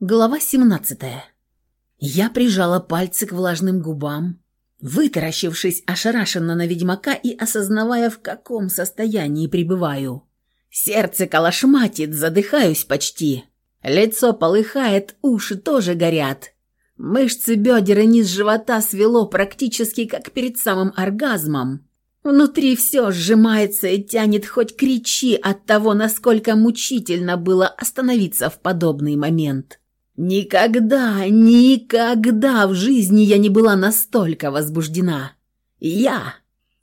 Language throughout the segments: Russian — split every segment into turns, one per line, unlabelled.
Глава 17. Я прижала пальцы к влажным губам, вытаращившись ошарашенно на ведьмака и осознавая, в каком состоянии пребываю. Сердце колошматит, задыхаюсь почти. Лицо полыхает, уши тоже горят. Мышцы бедер и низ живота свело практически как перед самым оргазмом. Внутри все сжимается и тянет, хоть кричи от того, насколько мучительно было остановиться в подобный момент. Никогда, никогда в жизни я не была настолько возбуждена. Я.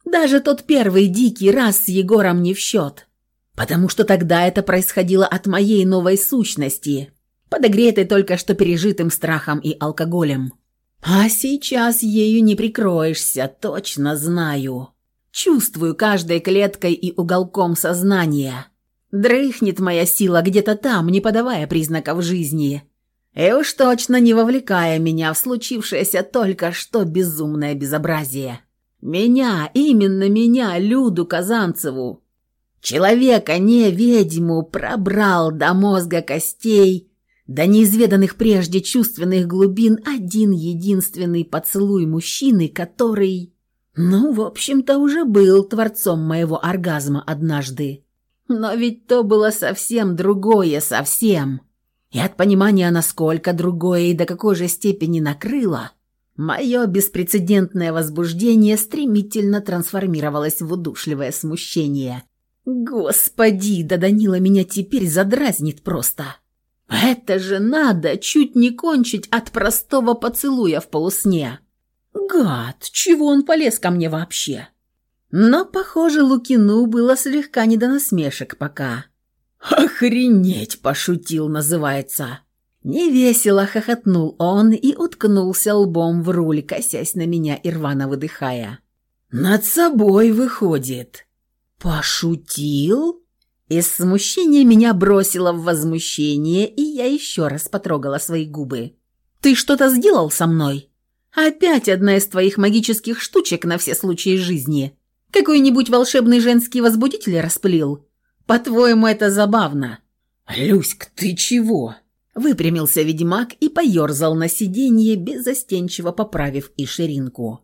Даже тот первый дикий раз с Егором не в счет. Потому что тогда это происходило от моей новой сущности, подогретой только что пережитым страхом и алкоголем. А сейчас ею не прикроешься, точно знаю. Чувствую каждой клеткой и уголком сознания. Дрыхнет моя сила где-то там, не подавая признаков жизни и уж точно не вовлекая меня в случившееся только что безумное безобразие. Меня, именно меня, Люду Казанцеву, человека, не ведьму, пробрал до мозга костей, до неизведанных прежде чувственных глубин один единственный поцелуй мужчины, который, ну, в общем-то, уже был творцом моего оргазма однажды. Но ведь то было совсем другое, совсем. И от понимания, насколько другое и до какой же степени накрыло, мое беспрецедентное возбуждение стремительно трансформировалось в удушливое смущение. Господи, да Данила меня теперь задразнит просто. Это же надо чуть не кончить от простого поцелуя в полусне. Гад, чего он полез ко мне вообще? Но, похоже, Лукину было слегка не до насмешек пока. «Охренеть!» – пошутил, называется. Невесело хохотнул он и уткнулся лбом в руль, косясь на меня и рвано выдыхая. «Над собой выходит». «Пошутил?» Из смущения меня бросило в возмущение, и я еще раз потрогала свои губы. «Ты что-то сделал со мной? Опять одна из твоих магических штучек на все случаи жизни. Какой-нибудь волшебный женский возбудитель расплил? По-твоему, это забавно?» «Люськ, ты чего?» Выпрямился ведьмак и поерзал на сиденье, беззастенчиво поправив и ширинку.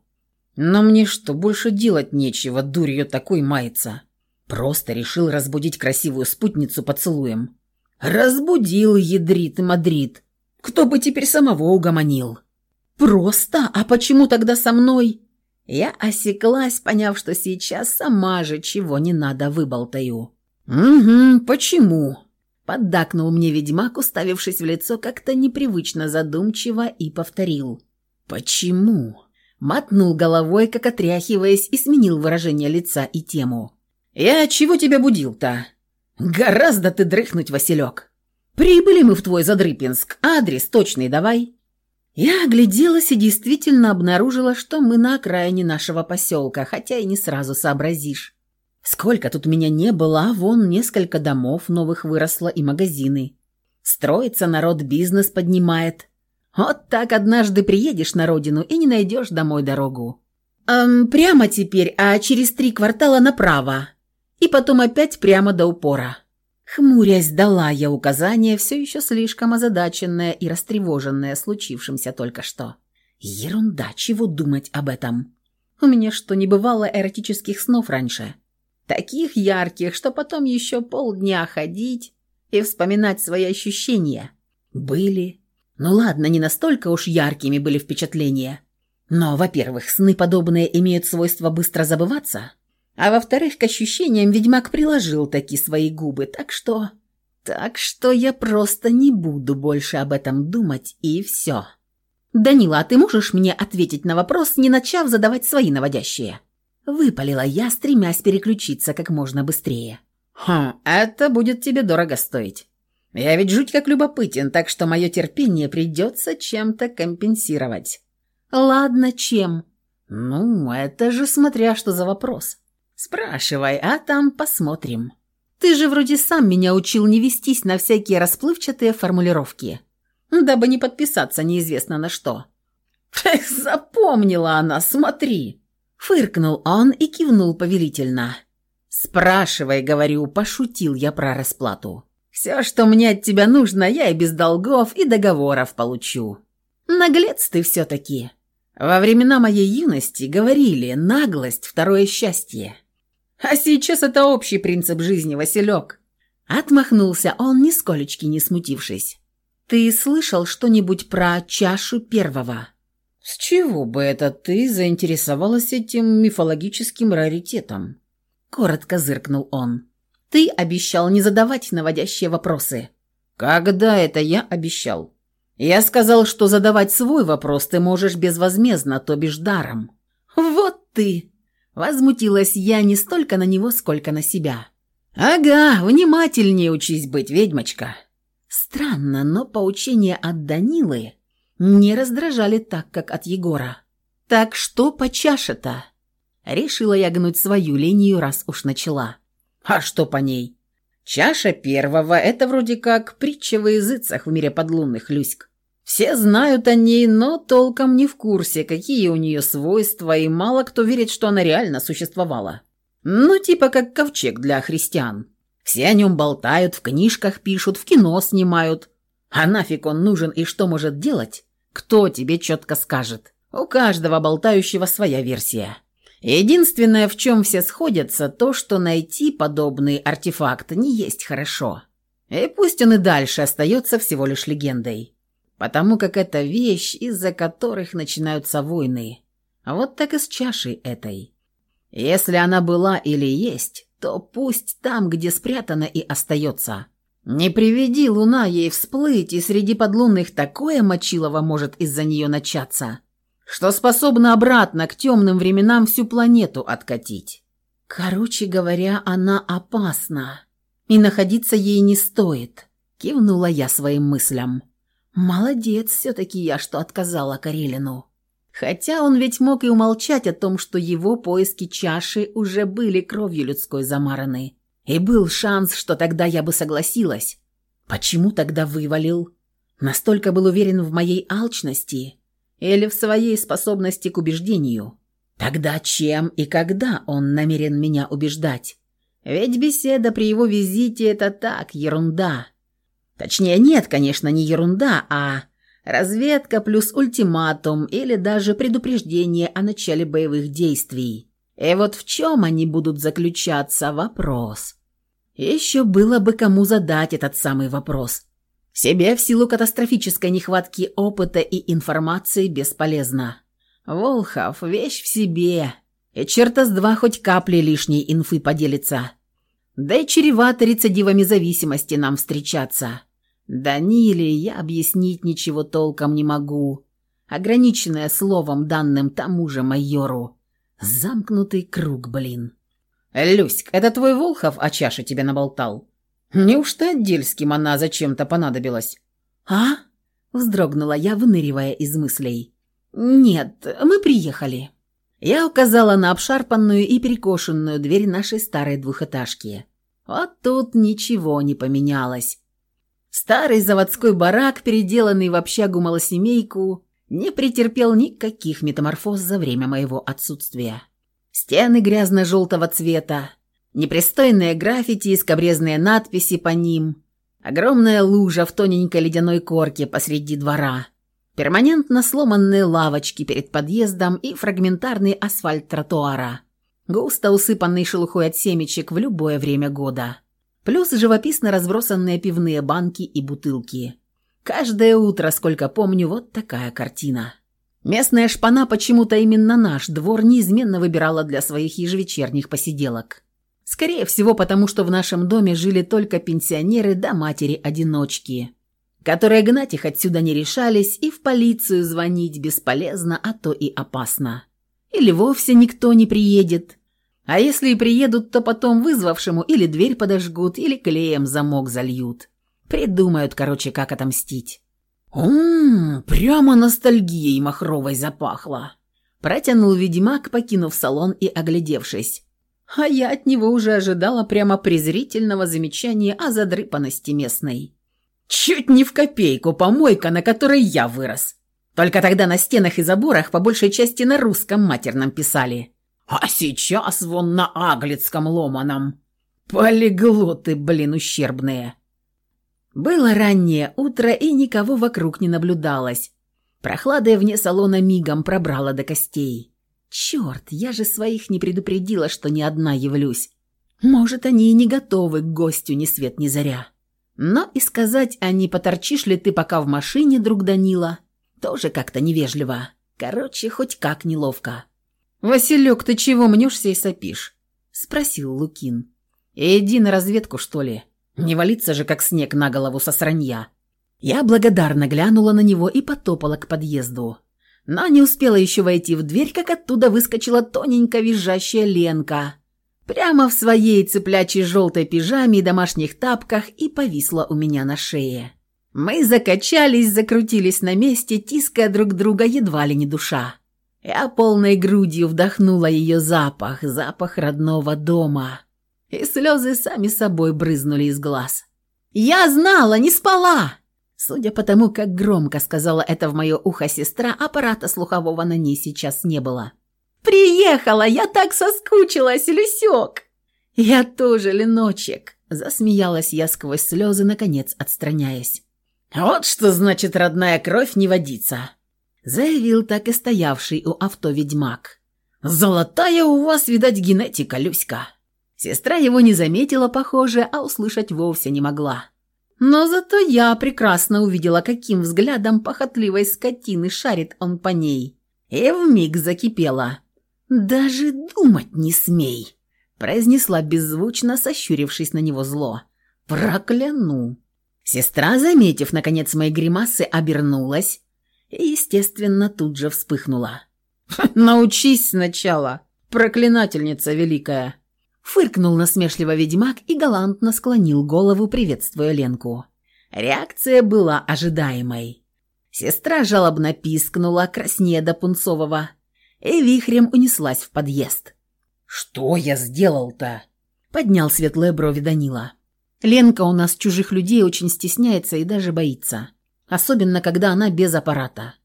«Но мне что, больше делать нечего, дурью такой мается?» Просто решил разбудить красивую спутницу поцелуем. «Разбудил, ядрит Мадрид. Кто бы теперь самого угомонил?» «Просто? А почему тогда со мной?» Я осеклась, поняв, что сейчас сама же чего не надо выболтаю. «Угу, почему?» Поддакнул мне ведьмак, уставившись в лицо как-то непривычно задумчиво, и повторил. «Почему?» Мотнул головой, как отряхиваясь, и сменил выражение лица и тему. «Я чего тебя будил-то?» «Гораздо ты дрыхнуть, Василек!» «Прибыли мы в твой Задрыпинск. Адрес точный давай!» Я огляделась и действительно обнаружила, что мы на окраине нашего поселка, хотя и не сразу сообразишь. Сколько тут меня не было, вон несколько домов новых выросло и магазины. Строится народ, бизнес поднимает. Вот так однажды приедешь на родину и не найдешь домой дорогу. Эм, прямо теперь, а через три квартала направо. И потом опять прямо до упора. Хмурясь, дала я указание, все еще слишком озадаченное и растревоженное случившимся только что. Ерунда, чего думать об этом? У меня что, не бывало эротических снов раньше? Таких ярких, что потом еще полдня ходить и вспоминать свои ощущения. Были. Ну ладно, не настолько уж яркими были впечатления. Но, во-первых, сны подобные имеют свойство быстро забываться, а во-вторых, к ощущениям ведьмак приложил такие свои губы, так что... Так что я просто не буду больше об этом думать, и все. «Данила, а ты можешь мне ответить на вопрос, не начав задавать свои наводящие?» Выпалила я, стремясь переключиться как можно быстрее. «Хм, это будет тебе дорого стоить. Я ведь жуть как любопытен, так что мое терпение придется чем-то компенсировать». «Ладно, чем?» «Ну, это же смотря что за вопрос. Спрашивай, а там посмотрим». «Ты же вроде сам меня учил не вестись на всякие расплывчатые формулировки, дабы не подписаться неизвестно на что». «Эх, запомнила она, смотри!» Фыркнул он и кивнул повелительно. «Спрашивай, — говорю, — пошутил я про расплату. Все, что мне от тебя нужно, я и без долгов и договоров получу. Наглец ты все-таки. Во времена моей юности говорили «наглость – второе счастье». А сейчас это общий принцип жизни, Василек. Отмахнулся он, нисколечки не смутившись. Ты слышал что-нибудь про чашу первого? С чего бы это ты заинтересовалась этим мифологическим раритетом? Коротко зыркнул он. Ты обещал не задавать наводящие вопросы. Когда это я обещал? Я сказал, что задавать свой вопрос ты можешь безвозмездно, то бишь даром. Вот ты! Возмутилась я не столько на него, сколько на себя. Ага, внимательнее учись быть, ведьмочка. Странно, но поучения от Данилы не раздражали так, как от Егора. Так что по чаше-то? Решила я гнуть свою линию, раз уж начала. А что по ней? Чаша первого – это вроде как притча во языцах в мире подлунных Люськ. Все знают о ней, но толком не в курсе, какие у нее свойства, и мало кто верит, что она реально существовала. Ну, типа как ковчег для христиан. Все о нем болтают, в книжках пишут, в кино снимают. А нафиг он нужен и что может делать? Кто тебе четко скажет? У каждого болтающего своя версия. Единственное, в чем все сходятся, то, что найти подобный артефакт не есть хорошо. И пусть он и дальше остается всего лишь легендой. Потому как это вещь, из-за которых начинаются войны. А вот так и с чашей этой. Если она была или есть, то пусть там, где спрятана и остается. Не приведи луна ей всплыть, и среди подлунных такое мочилово может из-за нее начаться, что способна обратно к темным временам всю планету откатить. Короче говоря, она опасна, и находиться ей не стоит, кивнула я своим мыслям. Молодец все-таки я, что отказала Карелину. Хотя он ведь мог и умолчать о том, что его поиски чаши уже были кровью людской замараны. И был шанс, что тогда я бы согласилась. Почему тогда вывалил? Настолько был уверен в моей алчности или в своей способности к убеждению. Тогда чем и когда он намерен меня убеждать? Ведь беседа при его визите – это так, ерунда. Точнее, нет, конечно, не ерунда, а разведка плюс ультиматум или даже предупреждение о начале боевых действий. И вот в чем они будут заключаться – вопрос. Еще было бы кому задать этот самый вопрос – себе в силу катастрофической нехватки опыта и информации бесполезно. Волхов – вещь в себе. И черта с два хоть капли лишней инфы поделится. Да и чревато рецидивами зависимости нам встречаться. Даниле я объяснить ничего толком не могу. Ограниченное словом, данным тому же майору. Замкнутый круг, блин. «Люськ, это твой Волхов о чаше тебе наболтал?» Неужто Отдельским она зачем-то понадобилась? А? Вздрогнула я, выныривая из мыслей. Нет, мы приехали. Я указала на обшарпанную и перекошенную дверь нашей старой двухэтажки. Вот тут ничего не поменялось. Старый заводской барак, переделанный в общагу малосемейку, не претерпел никаких метаморфоз за время моего отсутствия. Стены грязно-желтого цвета, Непристойные граффити и скобрезные надписи по ним. Огромная лужа в тоненькой ледяной корке посреди двора. Перманентно сломанные лавочки перед подъездом и фрагментарный асфальт тротуара. Густо усыпанный шелухой от семечек в любое время года. Плюс живописно разбросанные пивные банки и бутылки. Каждое утро, сколько помню, вот такая картина. Местная шпана почему-то именно наш двор неизменно выбирала для своих ежевечерних посиделок. Скорее всего, потому что в нашем доме жили только пенсионеры да матери-одиночки, которые гнать их отсюда не решались, и в полицию звонить бесполезно, а то и опасно. Или вовсе никто не приедет. А если и приедут, то потом вызвавшему или дверь подожгут, или клеем замок зальют. Придумают, короче, как отомстить. «Ммм, прямо ностальгией махровой запахло!» Протянул ведьмак, покинув салон и оглядевшись а я от него уже ожидала прямо презрительного замечания о задрыпанности местной. Чуть не в копейку помойка, на которой я вырос. Только тогда на стенах и заборах по большей части на русском матерном писали. А сейчас вон на аглицком ломаном. Полиглоты, блин, ущербные. Было раннее утро, и никого вокруг не наблюдалось. Прохлада вне салона мигом пробрала до костей. Черт, я же своих не предупредила, что ни одна явлюсь. Может, они и не готовы к гостю ни свет ни заря. Но и сказать, а не поторчишь ли ты пока в машине, друг Данила, тоже как-то невежливо. Короче, хоть как неловко. «Василек, ты чего мнешься и сопишь?» – спросил Лукин. «Иди на разведку, что ли? Не валиться же, как снег на голову со сранья». Я благодарно глянула на него и потопала к подъезду. Но не успела еще войти в дверь, как оттуда выскочила тоненько визжащая Ленка. Прямо в своей цыплячьей желтой пижаме и домашних тапках и повисла у меня на шее. Мы закачались, закрутились на месте, тиская друг друга едва ли не душа. Я полной грудью вдохнула ее запах, запах родного дома. И слезы сами собой брызнули из глаз. «Я знала, не спала!» Судя по тому, как громко сказала это в мое ухо сестра, аппарата слухового на ней сейчас не было. «Приехала! Я так соскучилась, Люсек!» «Я тоже, Леночек!» Засмеялась я сквозь слезы, наконец отстраняясь. «Вот что значит родная кровь не водится!» Заявил так и стоявший у авто ведьмак. «Золотая у вас, видать, генетика, Люська!» Сестра его не заметила, похоже, а услышать вовсе не могла. Но зато я прекрасно увидела, каким взглядом похотливой скотины шарит он по ней. И вмиг закипела. «Даже думать не смей!» произнесла беззвучно, сощурившись на него зло. «Прокляну!» Сестра, заметив, наконец, мои гримасы, обернулась и, естественно, тут же вспыхнула. «Научись сначала, проклинательница великая!» Фыркнул насмешливо ведьмак и галантно склонил голову, приветствуя Ленку. Реакция была ожидаемой. Сестра жалобно пискнула, краснея до пунцового, и вихрем унеслась в подъезд. «Что я сделал-то?» — поднял светлые брови Данила. «Ленка у нас чужих людей очень стесняется и даже боится. Особенно, когда она без аппарата».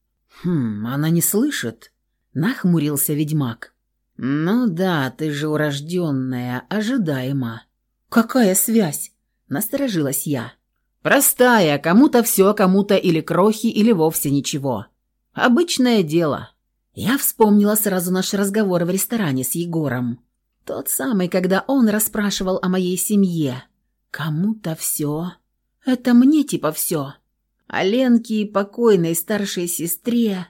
«Хм, она не слышит?» — нахмурился ведьмак. «Ну да, ты же урожденная, ожидаемо». «Какая связь?» – насторожилась я. «Простая, кому-то все, кому-то или крохи, или вовсе ничего. Обычное дело». Я вспомнила сразу наш разговор в ресторане с Егором. Тот самый, когда он расспрашивал о моей семье. Кому-то все. Это мне типа все. А Ленке покойной старшей сестре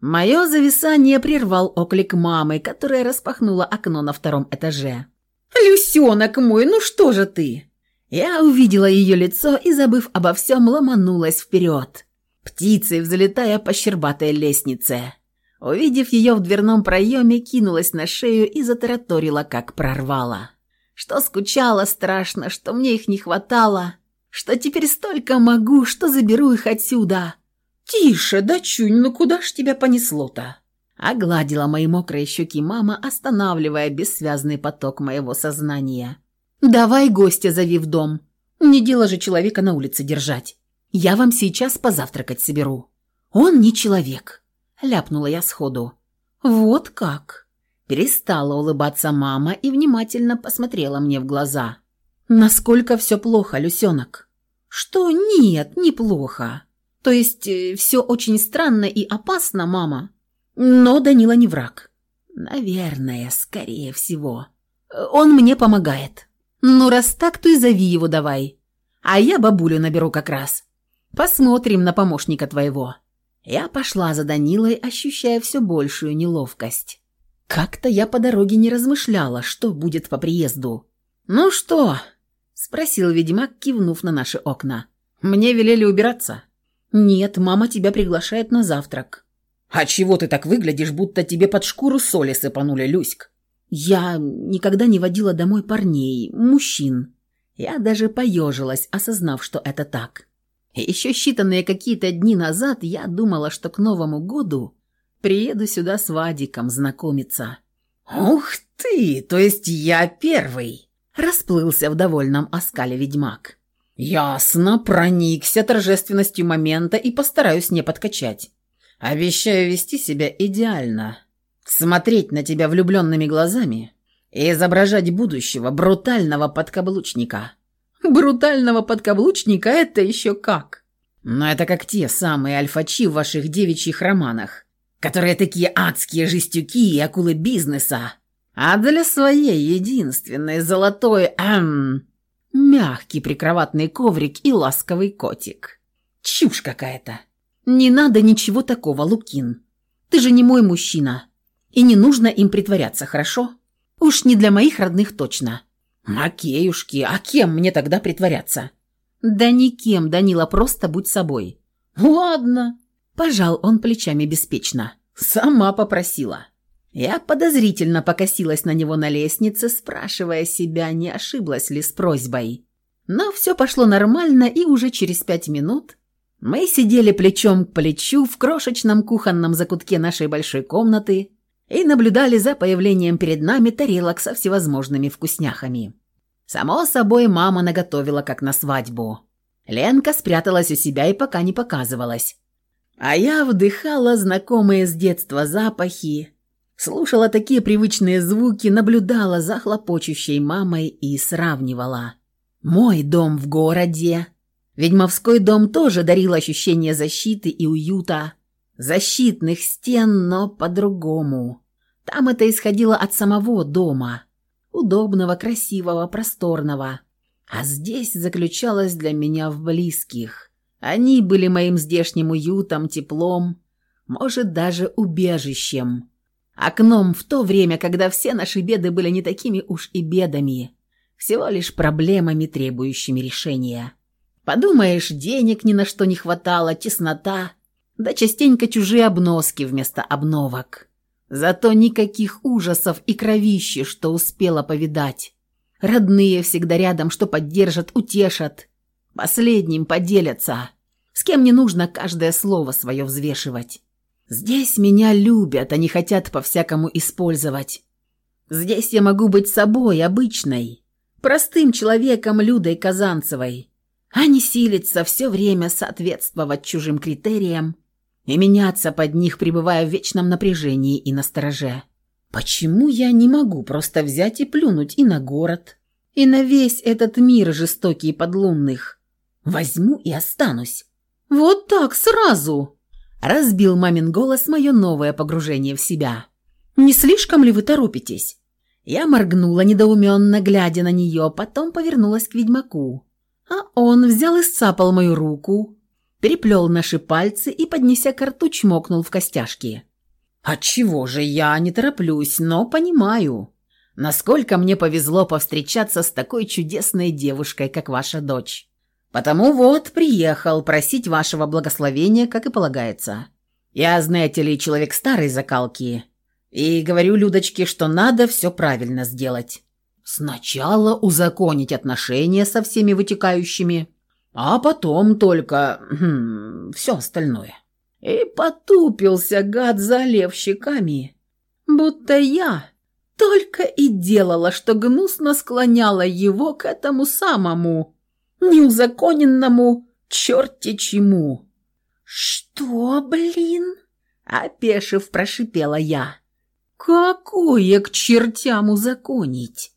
Мое зависание прервал оклик мамы, которая распахнула окно на втором этаже. «Люсенок мой, ну что же ты?» Я увидела ее лицо и, забыв обо всем, ломанулась вперед, птицей взлетая по щербатой лестнице. Увидев ее в дверном проеме, кинулась на шею и затараторила, как прорвала. Что скучала страшно, что мне их не хватало, что теперь столько могу, что заберу их отсюда. «Тише, дочунь, ну куда ж тебя понесло-то?» Огладила мои мокрые щеки мама, останавливая бессвязный поток моего сознания. «Давай гостя зови в дом. Не дело же человека на улице держать. Я вам сейчас позавтракать соберу». «Он не человек», — ляпнула я сходу. «Вот как?» Перестала улыбаться мама и внимательно посмотрела мне в глаза. «Насколько все плохо, Люсенок?» «Что? Нет, неплохо. То есть э, все очень странно и опасно, мама. Но Данила не враг. Наверное, скорее всего. Он мне помогает. Ну, раз так, то и зови его давай. А я бабулю наберу как раз. Посмотрим на помощника твоего. Я пошла за Данилой, ощущая все большую неловкость. Как-то я по дороге не размышляла, что будет по приезду. «Ну что?» – спросил ведьмак, кивнув на наши окна. «Мне велели убираться». «Нет, мама тебя приглашает на завтрак». «А чего ты так выглядишь, будто тебе под шкуру соли сыпанули, Люськ?» «Я никогда не водила домой парней, мужчин». Я даже поежилась, осознав, что это так. Еще считанные какие-то дни назад я думала, что к Новому году приеду сюда с Вадиком знакомиться. «Ух ты! То есть я первый!» Расплылся в довольном оскале ведьмак. «Ясно, проникся торжественностью момента и постараюсь не подкачать. Обещаю вести себя идеально, смотреть на тебя влюбленными глазами и изображать будущего брутального подкаблучника». Брутального подкаблучника это еще как. Но это как те самые альфачи в ваших девичьих романах, которые такие адские жестюки и акулы бизнеса. А для своей единственной золотой, эм, мягкий прикроватный коврик и ласковый котик. Чушь какая-то. Не надо ничего такого, Лукин. Ты же не мой мужчина. И не нужно им притворяться, хорошо? Уж не для моих родных точно. Макеюшки, а кем мне тогда притворяться? Да никем, Данила, просто будь собой. Ладно. Пожал он плечами беспечно. Сама попросила. Я подозрительно покосилась на него на лестнице, спрашивая себя, не ошиблась ли с просьбой. Но все пошло нормально, и уже через пять минут мы сидели плечом к плечу в крошечном кухонном закутке нашей большой комнаты и наблюдали за появлением перед нами тарелок со всевозможными вкусняхами. Само собой, мама наготовила, как на свадьбу. Ленка спряталась у себя и пока не показывалась. А я вдыхала знакомые с детства запахи, слушала такие привычные звуки, наблюдала за хлопочущей мамой и сравнивала. Мой дом в городе. Ведьмовской дом тоже дарил ощущение защиты и уюта, защитных стен, но по-другому. Там это исходило от самого дома, удобного, красивого, просторного. А здесь заключалось для меня в близких. Они были моим здешним уютом, теплом, может, даже убежищем. Окном в то время, когда все наши беды были не такими уж и бедами, всего лишь проблемами, требующими решения. Подумаешь, денег ни на что не хватало, теснота, да частенько чужие обноски вместо обновок. Зато никаких ужасов и кровищи, что успела повидать. Родные всегда рядом, что поддержат, утешат. Последним поделятся. С кем не нужно каждое слово свое взвешивать. Здесь меня любят, они хотят по-всякому использовать. Здесь я могу быть собой, обычной, простым человеком Людой Казанцевой, а не силиться все время соответствовать чужим критериям и меняться под них, пребывая в вечном напряжении и настороже. Почему я не могу просто взять и плюнуть и на город, и на весь этот мир жестокий подлунных? Возьму и останусь. Вот так сразу!» Разбил мамин голос мое новое погружение в себя. «Не слишком ли вы торопитесь?» Я моргнула недоуменно, глядя на нее, потом повернулась к ведьмаку. А он взял и сцапал мою руку, переплел наши пальцы и, поднеся к рту, чмокнул в костяшки. «Отчего же я не тороплюсь, но понимаю, насколько мне повезло повстречаться с такой чудесной девушкой, как ваша дочь. Потому вот приехал просить вашего благословения, как и полагается. Я, знаете ли, человек старой закалки, и говорю Людочке, что надо все правильно сделать. Сначала узаконить отношения со всеми вытекающими, а потом только хм, все остальное. И потупился гад, залев щеками, будто я только и делала, что гнусно склоняла его к этому самому неузаконенному черти чему. «Что, блин?» — опешив, прошипела я. «Какое к чертям узаконить?»